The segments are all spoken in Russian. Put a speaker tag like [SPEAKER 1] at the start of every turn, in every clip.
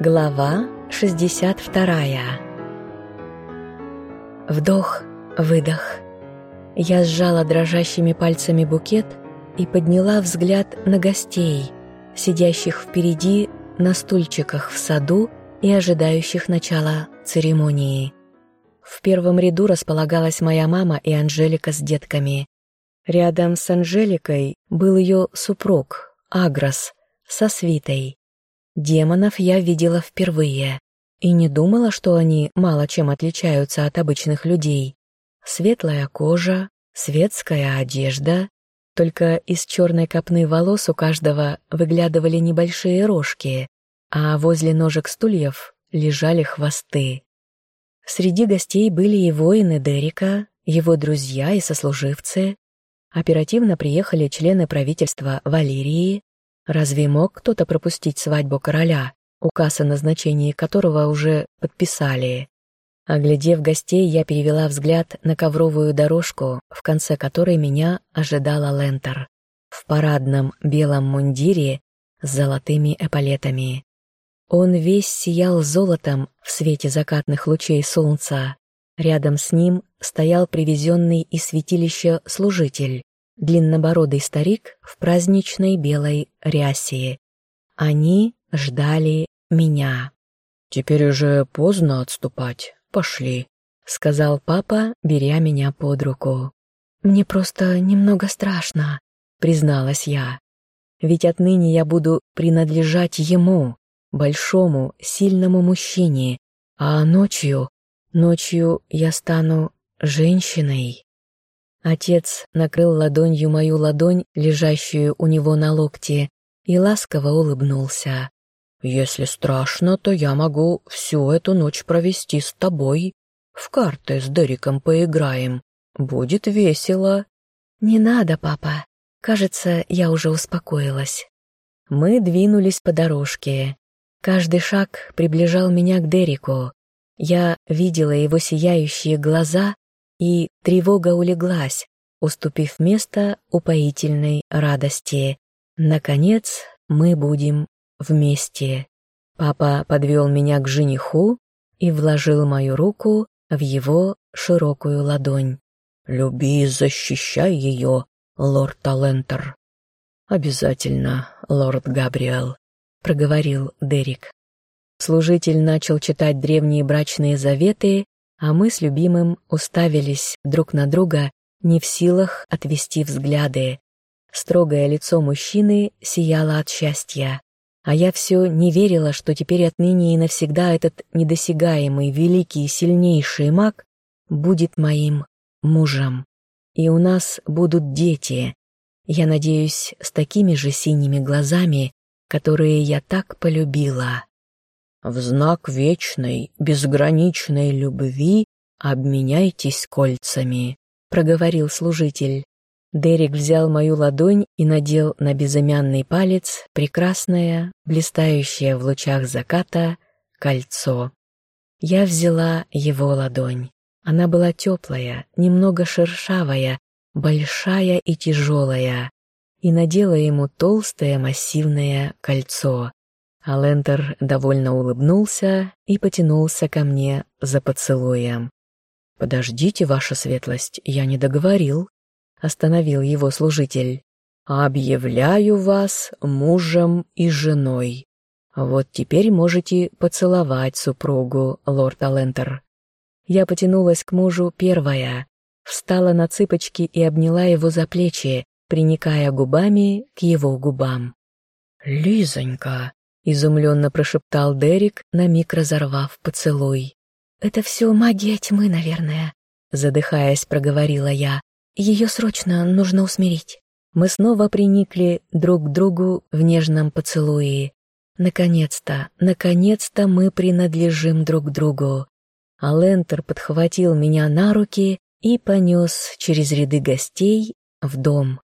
[SPEAKER 1] Глава 62 Вдох, выдох. Я сжала дрожащими пальцами букет и подняла взгляд на гостей, сидящих впереди на стульчиках в саду и ожидающих начала церемонии. В первом ряду располагалась моя мама и Анжелика с детками. Рядом с Анжеликой был ее супруг, Агрос, со свитой. Демонов я видела впервые и не думала, что они мало чем отличаются от обычных людей. Светлая кожа, светская одежда, только из черной копны волос у каждого выглядывали небольшие рожки, а возле ножек стульев лежали хвосты. Среди гостей были и воины Дерека, его друзья и сослуживцы. Оперативно приехали члены правительства Валерии. Разве мог кто-то пропустить свадьбу короля, указ о назначении которого уже подписали? Оглядев гостей, я перевела взгляд на ковровую дорожку, в конце которой меня ожидала Лентер. В парадном белом мундире с золотыми эполетами. Он весь сиял золотом в свете закатных лучей солнца. Рядом с ним стоял привезенный из святилища служитель, длиннобородый старик в праздничной белой рясе. Они ждали меня.
[SPEAKER 2] «Теперь уже поздно отступать. Пошли», — сказал папа, беря меня под руку.
[SPEAKER 1] «Мне просто немного страшно», — призналась я. «Ведь отныне я буду принадлежать ему, большому, сильному мужчине, а ночью, ночью я стану женщиной. Отец накрыл ладонью мою ладонь, лежащую у него на локте, и ласково улыбнулся.
[SPEAKER 2] «Если страшно, то я могу всю эту ночь провести с тобой. В карты с Дериком поиграем. Будет весело».
[SPEAKER 1] «Не надо, папа. Кажется, я уже успокоилась». Мы двинулись по дорожке. Каждый шаг приближал меня к Дереку. Я видела его сияющие глаза, и тревога улеглась, уступив место упоительной радости. Наконец, мы будем вместе. Папа подвел меня к жениху и вложил мою руку в его широкую ладонь.
[SPEAKER 2] «Люби и защищай ее, лорд Талентер». «Обязательно, лорд Габриэл», — проговорил Дерек.
[SPEAKER 1] Служитель начал читать древние брачные заветы, а мы с любимым уставились друг на друга, не в силах отвести взгляды. Строгое лицо мужчины сияло от счастья, а я все не верила, что теперь отныне и навсегда этот недосягаемый, великий и сильнейший маг будет моим мужем. И у нас будут дети. Я надеюсь, с такими же синими глазами, которые я так полюбила.
[SPEAKER 2] В знак вечной, безграничной любви обменяйтесь кольцами, проговорил служитель.
[SPEAKER 1] Дерек взял мою ладонь и надел на безымянный палец прекрасное, блистающее в лучах заката, кольцо. Я взяла его ладонь. Она была теплая, немного шершавая, большая и тяжелая и надела ему толстое массивное кольцо. Алентер довольно улыбнулся и потянулся ко мне за поцелуем.
[SPEAKER 2] «Подождите, ваша светлость, я не договорил», — остановил его служитель. «Объявляю вас мужем и женой. Вот теперь можете поцеловать супругу, лорд Алентер».
[SPEAKER 1] Я потянулась к мужу первая, встала на цыпочки и обняла его за плечи, приникая губами к его губам.
[SPEAKER 2] «Лизонька!» — изумленно прошептал Дерек, на миг разорвав поцелуй.
[SPEAKER 1] «Это все магия тьмы, наверное», — задыхаясь, проговорила я. «Ее срочно нужно усмирить». Мы снова приникли друг к другу в нежном поцелуе. Наконец-то, наконец-то мы принадлежим друг другу. Алентер подхватил меня на руки и понес через ряды гостей в дом.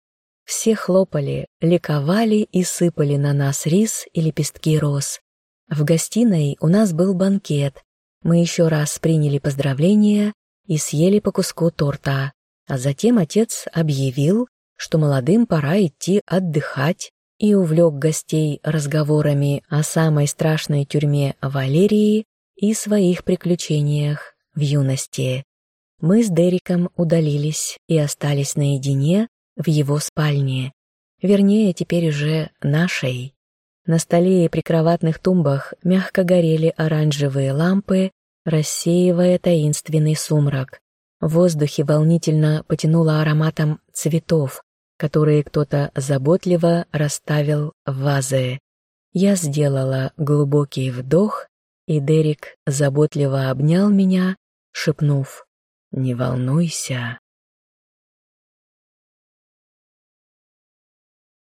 [SPEAKER 1] Все хлопали, ликовали и сыпали на нас рис и лепестки роз. В гостиной у нас был банкет. Мы еще раз приняли поздравления и съели по куску торта. А затем отец объявил, что молодым пора идти отдыхать, и увлек гостей разговорами о самой страшной тюрьме Валерии и своих приключениях в юности. Мы с Дериком удалились и остались наедине в его спальне, вернее, теперь уже нашей. На столе и прикроватных тумбах мягко горели оранжевые лампы, рассеивая таинственный сумрак. В воздухе волнительно потянуло ароматом цветов, которые кто-то заботливо расставил в вазы. Я сделала глубокий вдох, и Дерек заботливо обнял меня, шепнув «Не волнуйся,